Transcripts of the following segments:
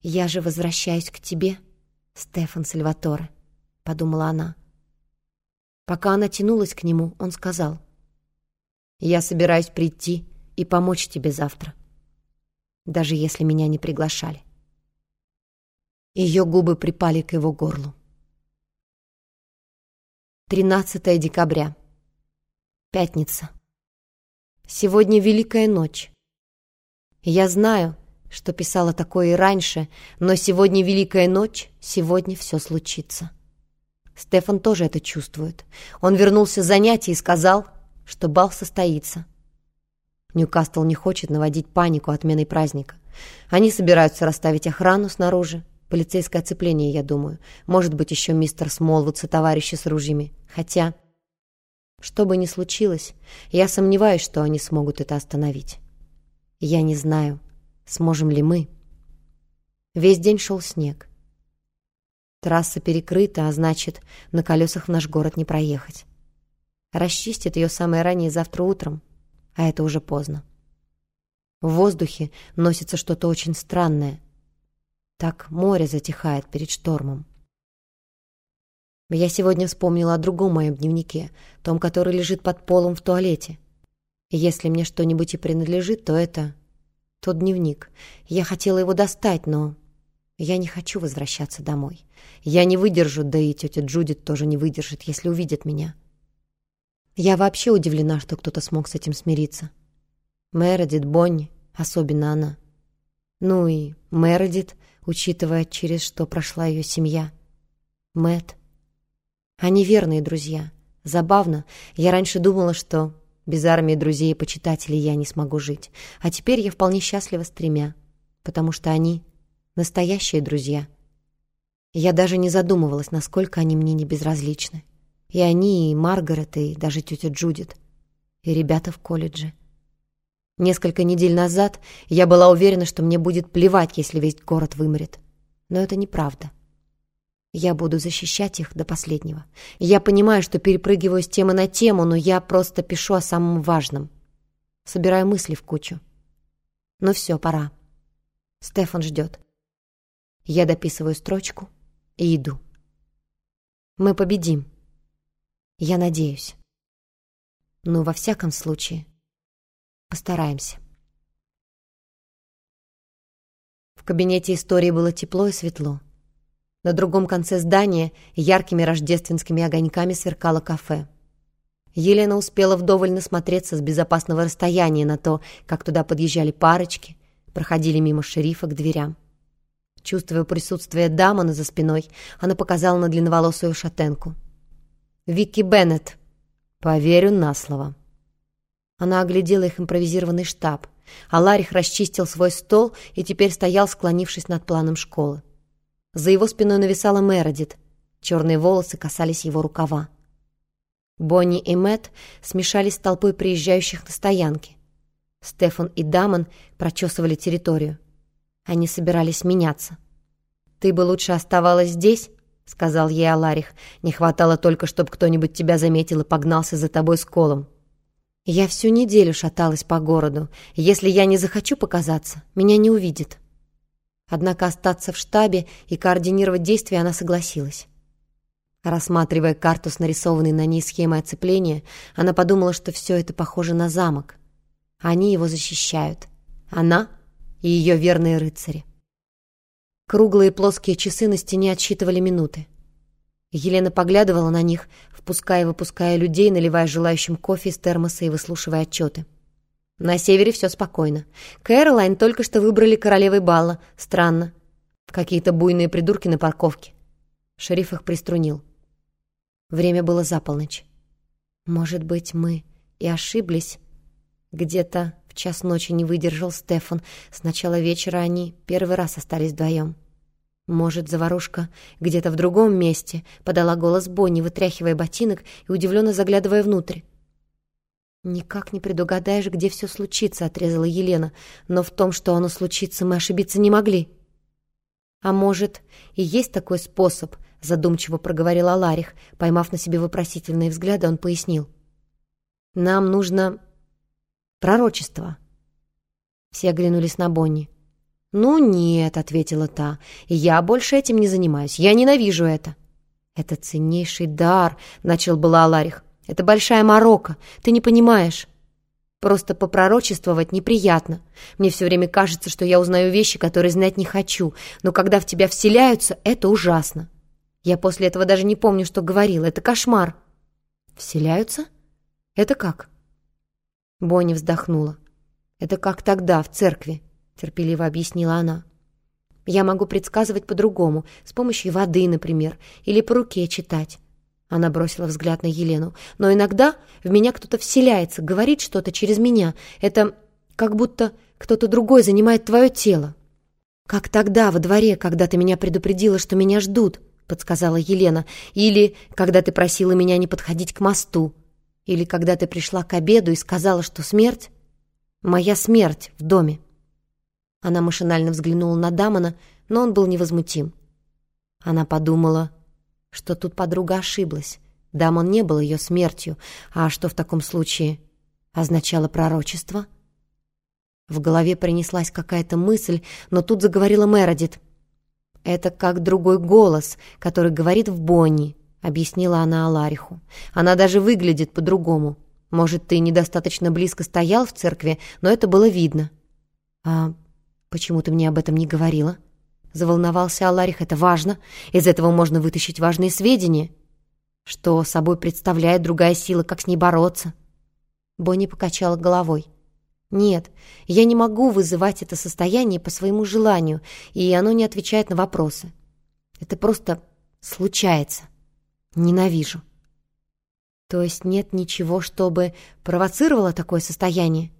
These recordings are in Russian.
«Я же возвращаюсь к тебе, Стефан Сальваторе», — подумала она. Пока она тянулась к нему, он сказал, «Я собираюсь прийти и помочь тебе завтра, даже если меня не приглашали». Ее губы припали к его горлу. 13 декабря. Пятница. Сегодня Великая ночь. Я знаю, что писала такое и раньше, но сегодня Великая ночь, сегодня все случится. Стефан тоже это чувствует. Он вернулся с занятий и сказал, что бал состоится. Ньюкастл не хочет наводить панику отменой праздника. Они собираются расставить охрану снаружи. Полицейское оцепление, я думаю. Может быть, еще мистер Смолвуд со товарищи с ружьями. Хотя, что бы ни случилось, я сомневаюсь, что они смогут это остановить. Я не знаю, сможем ли мы. Весь день шел снег. Трасса перекрыта, а значит, на колесах в наш город не проехать. Расчистит ее самое раннее завтра утром, а это уже поздно. В воздухе носится что-то очень странное. Так море затихает перед штормом. Я сегодня вспомнила о другом моем дневнике, том, который лежит под полом в туалете. если мне что-нибудь и принадлежит, то это тот дневник. Я хотела его достать, но я не хочу возвращаться домой. Я не выдержу, да и тетя Джудит тоже не выдержит, если увидит меня. Я вообще удивлена, что кто-то смог с этим смириться. Мередит, Бонни, особенно она. Ну и Мередит, учитывая, через что прошла ее семья. Мэт. Они верные друзья. Забавно, я раньше думала, что без армии друзей и почитателей я не смогу жить. А теперь я вполне счастлива с тремя, потому что они настоящие друзья. Я даже не задумывалась, насколько они мне не безразличны. И они, и Маргарет, и даже тетя Джудит, и ребята в колледже. Несколько недель назад я была уверена, что мне будет плевать, если весь город вымрет. Но это неправда. Я буду защищать их до последнего. Я понимаю, что перепрыгиваю с темы на тему, но я просто пишу о самом важном. Собираю мысли в кучу. Ну все, пора. Стефан ждет. Я дописываю строчку и иду. Мы победим. Я надеюсь. Но во всяком случае, постараемся. В кабинете истории было тепло и светло. На другом конце здания яркими рождественскими огоньками сверкало кафе. Елена успела вдоволь насмотреться с безопасного расстояния на то, как туда подъезжали парочки, проходили мимо шерифа к дверям. Чувствуя присутствие Дамона за спиной, она показала на длинноволосую шатенку. «Вики Беннет!» «Поверю на слово». Она оглядела их импровизированный штаб, а Ларих расчистил свой стол и теперь стоял, склонившись над планом школы. За его спиной нависала Мередит. Черные волосы касались его рукава. Бонни и Мэтт смешались с толпой приезжающих на стоянке. Стефан и Дамон прочесывали территорию. Они собирались меняться. «Ты бы лучше оставалась здесь», — сказал ей Аларих. «Не хватало только, чтобы кто-нибудь тебя заметил и погнался за тобой с колом». «Я всю неделю шаталась по городу. Если я не захочу показаться, меня не увидит». Однако остаться в штабе и координировать действия она согласилась. Рассматривая карту с нарисованной на ней схемой оцепления, она подумала, что все это похоже на замок. Они его защищают. Она и ее верные рыцари. Круглые плоские часы на стене отсчитывали минуты. Елена поглядывала на них, впуская и выпуская людей, наливая желающим кофе из термоса и выслушивая отчеты. На севере все спокойно. Кэролайн только что выбрали королевой бала. Странно. Какие-то буйные придурки на парковке. Шериф их приструнил. Время было за полночь. Может быть, мы и ошиблись. Где-то в час ночи не выдержал Стефан. С начала вечера они первый раз остались вдвоем. Может, заварушка где-то в другом месте, подала голос Бонни, вытряхивая ботинок и удивленно заглядывая внутрь. «Никак не предугадаешь, где все случится», — отрезала Елена. «Но в том, что оно случится, мы ошибиться не могли». «А может, и есть такой способ», — задумчиво проговорил Аларих. Поймав на себе вопросительные взгляды, он пояснил. «Нам нужно пророчество». Все оглянулись на Бонни. «Ну нет», — ответила та, — «я больше этим не занимаюсь. Я ненавижу это». «Это ценнейший дар», — начал была Аларих. «Это большая морока. Ты не понимаешь». Просто попророчествовать неприятно. Мне все время кажется, что я узнаю вещи, которые знать не хочу, но когда в тебя вселяются, это ужасно. Я после этого даже не помню, что говорила. Это кошмар. Вселяются? Это как? Бонни вздохнула. Это как тогда, в церкви терпеливо объяснила она. «Я могу предсказывать по-другому, с помощью воды, например, или по руке читать». Она бросила взгляд на Елену. «Но иногда в меня кто-то вселяется, говорит что-то через меня. Это как будто кто-то другой занимает твое тело». «Как тогда, во дворе, когда ты меня предупредила, что меня ждут», — подсказала Елена. «Или когда ты просила меня не подходить к мосту. Или когда ты пришла к обеду и сказала, что смерть — моя смерть в доме». Она машинально взглянула на Дамона, но он был невозмутим. Она подумала, что тут подруга ошиблась. Дамон не был ее смертью, а что в таком случае означало пророчество? В голове принеслась какая-то мысль, но тут заговорила Мередит. «Это как другой голос, который говорит в Бонни», — объяснила она Алариху. «Она даже выглядит по-другому. Может, ты недостаточно близко стоял в церкви, но это было видно». «А «Почему ты мне об этом не говорила?» Заволновался Аларих. «Это важно. Из этого можно вытащить важные сведения. Что собой представляет другая сила, как с ней бороться?» Бонни покачала головой. «Нет, я не могу вызывать это состояние по своему желанию, и оно не отвечает на вопросы. Это просто случается. Ненавижу». «То есть нет ничего, чтобы провоцировало такое состояние?»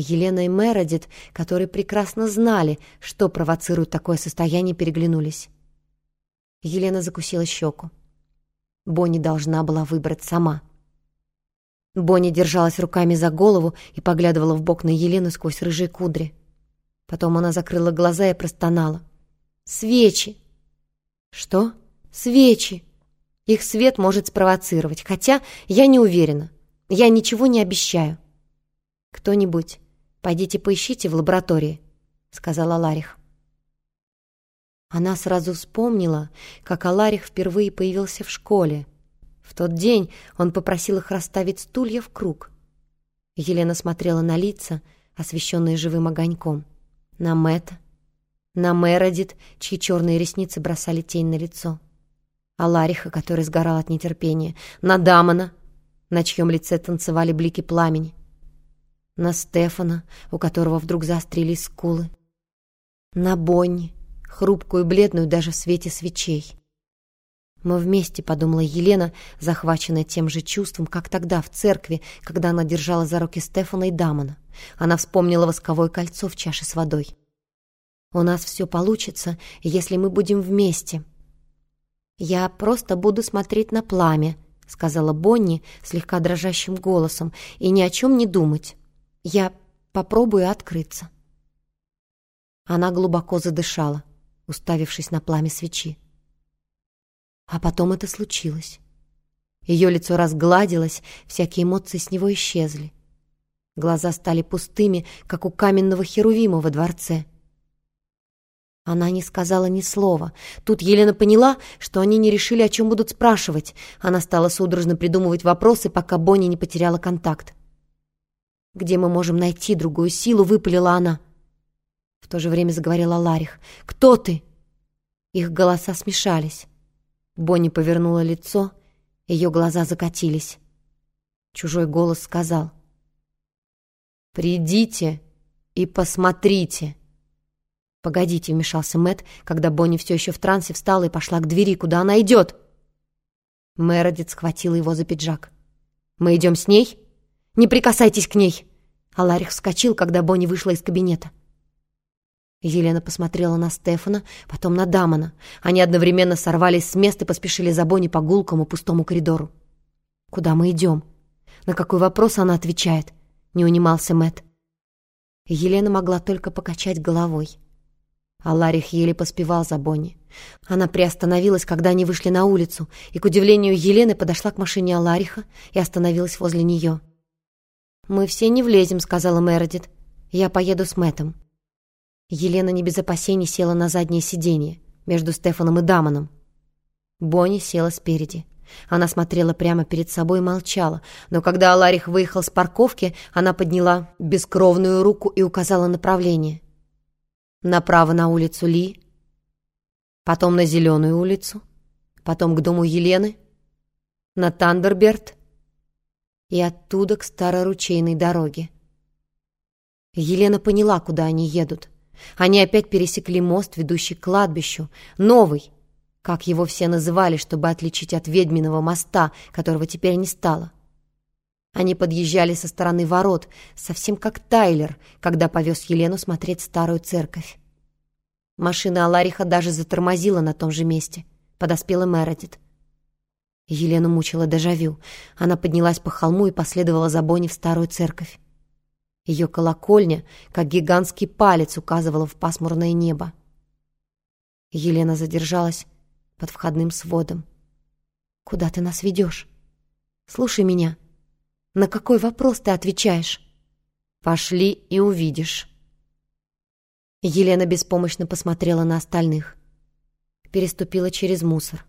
Елена и Мередит, которые прекрасно знали, что провоцирует такое состояние, переглянулись. Елена закусила щеку. Бонни должна была выбрать сама. Бонни держалась руками за голову и поглядывала в бок на Елену сквозь рыжие кудри. Потом она закрыла глаза и простонала. «Свечи!» «Что?» «Свечи!» Их свет может спровоцировать, хотя я не уверена. Я ничего не обещаю. Кто-нибудь «Пойдите поищите в лаборатории», — сказала Ларих. Она сразу вспомнила, как Аларих впервые появился в школе. В тот день он попросил их расставить стулья в круг. Елена смотрела на лица, освещенные живым огоньком. На Мэтта, на Мередит, чьи черные ресницы бросали тень на лицо. Алариха, который сгорал от нетерпения. На Дамона, на чьем лице танцевали блики пламени на Стефана, у которого вдруг заострились скулы, на Бонни, хрупкую и бледную даже в свете свечей. «Мы вместе», — подумала Елена, захваченная тем же чувством, как тогда в церкви, когда она держала за руки Стефана и Дамона. Она вспомнила восковое кольцо в чаше с водой. «У нас все получится, если мы будем вместе». «Я просто буду смотреть на пламя», — сказала Бонни слегка дрожащим голосом, «и ни о чем не думать. Я попробую открыться». Она глубоко задышала, уставившись на пламя свечи. А потом это случилось. Ее лицо разгладилось, всякие эмоции с него исчезли. Глаза стали пустыми, как у каменного херувима во дворце. Она не сказала ни слова. Тут Елена поняла, что они не решили, о чем будут спрашивать. Она стала судорожно придумывать вопросы, пока Бонни не потеряла контакт. «Где мы можем найти другую силу?» — выпалила она. В то же время заговорила Ларих. «Кто ты?» Их голоса смешались. Бонни повернула лицо, ее глаза закатились. Чужой голос сказал. «Придите и посмотрите!» «Погодите», — вмешался Мэт, когда Бонни все еще в трансе встала и пошла к двери. «Куда она идет?» Мередит схватила его за пиджак. «Мы идем с ней?» «Не прикасайтесь к ней!» Аларих вскочил, когда Бонни вышла из кабинета. Елена посмотрела на Стефана, потом на Дамона. Они одновременно сорвались с места и поспешили за Бонни по гулкому пустому коридору. «Куда мы идем?» «На какой вопрос она отвечает?» — не унимался Мэт. Елена могла только покачать головой. Аларих еле поспевал за Бонни. Она приостановилась, когда они вышли на улицу, и, к удивлению Елены, подошла к машине Алариха и остановилась возле нее. «Мы все не влезем», — сказала Мередит. «Я поеду с Мэттом». Елена не без опасений села на заднее сиденье между Стефаном и Дамоном. Бонни села спереди. Она смотрела прямо перед собой и молчала, но когда Аларих выехал с парковки, она подняла бескровную руку и указала направление. Направо на улицу Ли, потом на Зеленую улицу, потом к дому Елены, на Тандерберт и оттуда к Староручейной дороге. Елена поняла, куда они едут. Они опять пересекли мост, ведущий к кладбищу. Новый, как его все называли, чтобы отличить от ведьминого моста, которого теперь не стало. Они подъезжали со стороны ворот, совсем как Тайлер, когда повез Елену смотреть старую церковь. Машина Алариха даже затормозила на том же месте. Подоспела Мередит. Елену мучила дежавю. Она поднялась по холму и последовала за Бонни в старую церковь. Ее колокольня, как гигантский палец, указывала в пасмурное небо. Елена задержалась под входным сводом. «Куда ты нас ведешь? Слушай меня. На какой вопрос ты отвечаешь?» «Пошли и увидишь». Елена беспомощно посмотрела на остальных. Переступила через мусор.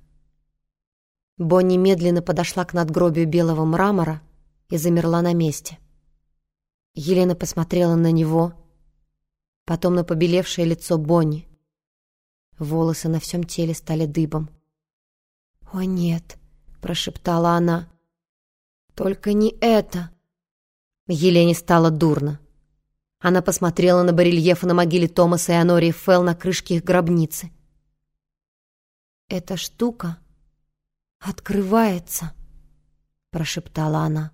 Бонни медленно подошла к надгробию белого мрамора и замерла на месте. Елена посмотрела на него, потом на побелевшее лицо Бонни. Волосы на всем теле стали дыбом. «О, нет!» — прошептала она. «Только не это!» Елене стало дурно. Она посмотрела на барельефы на могиле Томаса и Анории Фелл на крышке их гробницы. «Эта штука открывается», — прошептала она.